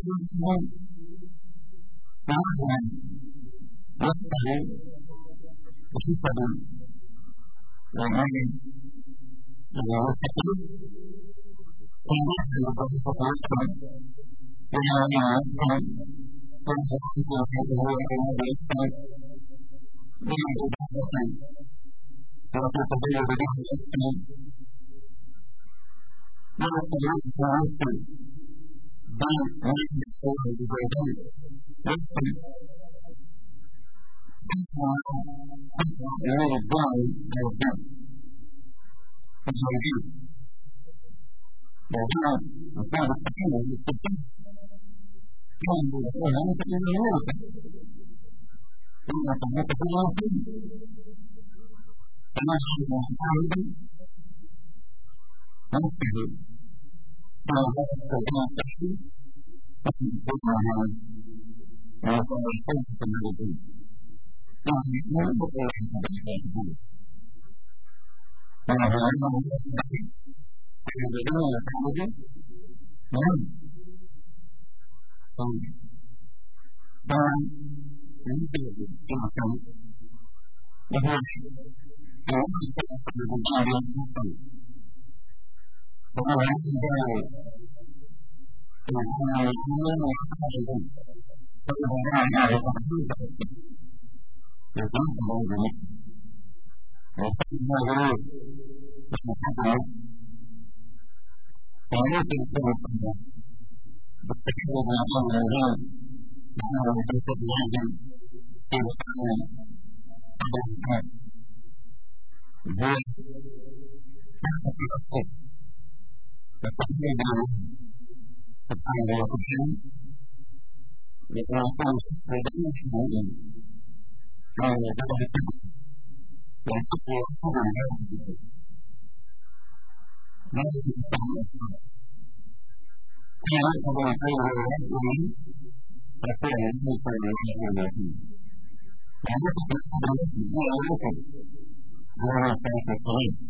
Tuhan Tuhan Tuhan Tuhan Tuhan Tuhan Tuhan Tuhan Tuhan Tuhan Tuhan being witness over the great end. Listen, that's why that's why the word of God has done. That's what it is. Now, God, the Father, the Father, is the Father. God is the Father, and the Lord. God is the Father, the Lord. And that's what he wants to do. That's the Lord. Now, that's the main question. That's the question I have. And I'm going to focus on that a bit. Now, you know what we're going to do. Now, I know what we're going to do. I have a little apology. No. Um, but, let me do it again. Okay. The whole thing. I want to focus on the 我们现在就是因为太重，所以说让让我把这个给整体的人，我看一下这个是不是我又是这个什么？我这个呢，我我我，然后我就说不要这样，这个方面，这个看，我，这个是。tetapi dengan tetangga ini kalau kita untuk melakukan hal itu kita tapi yang ini pada kita melakukan hal yang.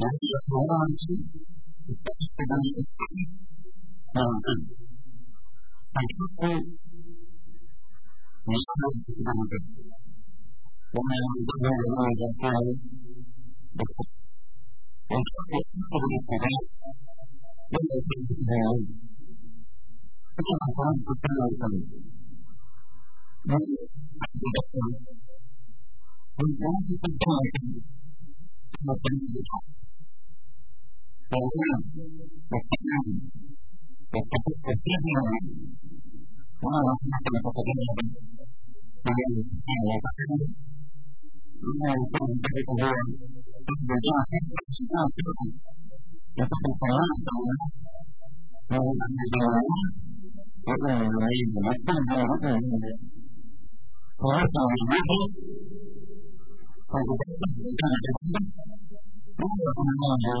nanti orang itu kita sedang dalam satu masalah kita mungkin dengan dengan dengan dengan untuk itu kita dan itu kita kita akan kita lakukan dan kita akan untuk kita lakukan kita akan tauhid, bertahan, bertakut berfirman, Allah akan berkebenaran dari Allah Ta'ala. Allah akan berkebenaran terjadi akan kita Tuhan. Tetapi Allah Ta'ala dari Allah Allah lain bukan Allah Ta'ala. Allah Ta'ala itu kalau kita tidak ada Allah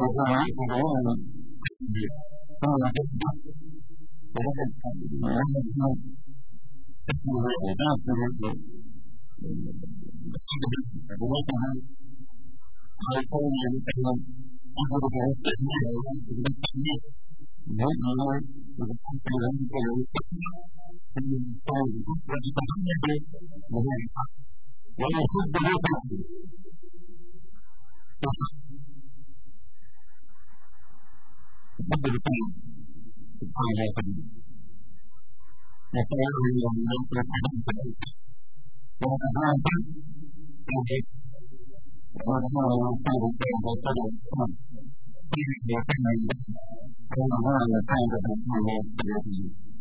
الإنسان يتعلم كل حدة وهذا الواحد من اسمه الباب الحدث عبادتها على القول المتهم أخذ بالتحليل بالتحليل من الله وبالحق الغريب والمستقيم أن الإنسان يتعلم بهذا الحق ويصد له ก็เป็นไปทำอะไรกันแต่ก็ยังมีอยู่ในประเทศไทยเราจะได้ตั้งประเทศเราจะได้ตั้งประเทศเราจะได้ตั้งที่เราจะตั้งเองเราจะได้ตั้งประเทศเราจะได้ตั้ง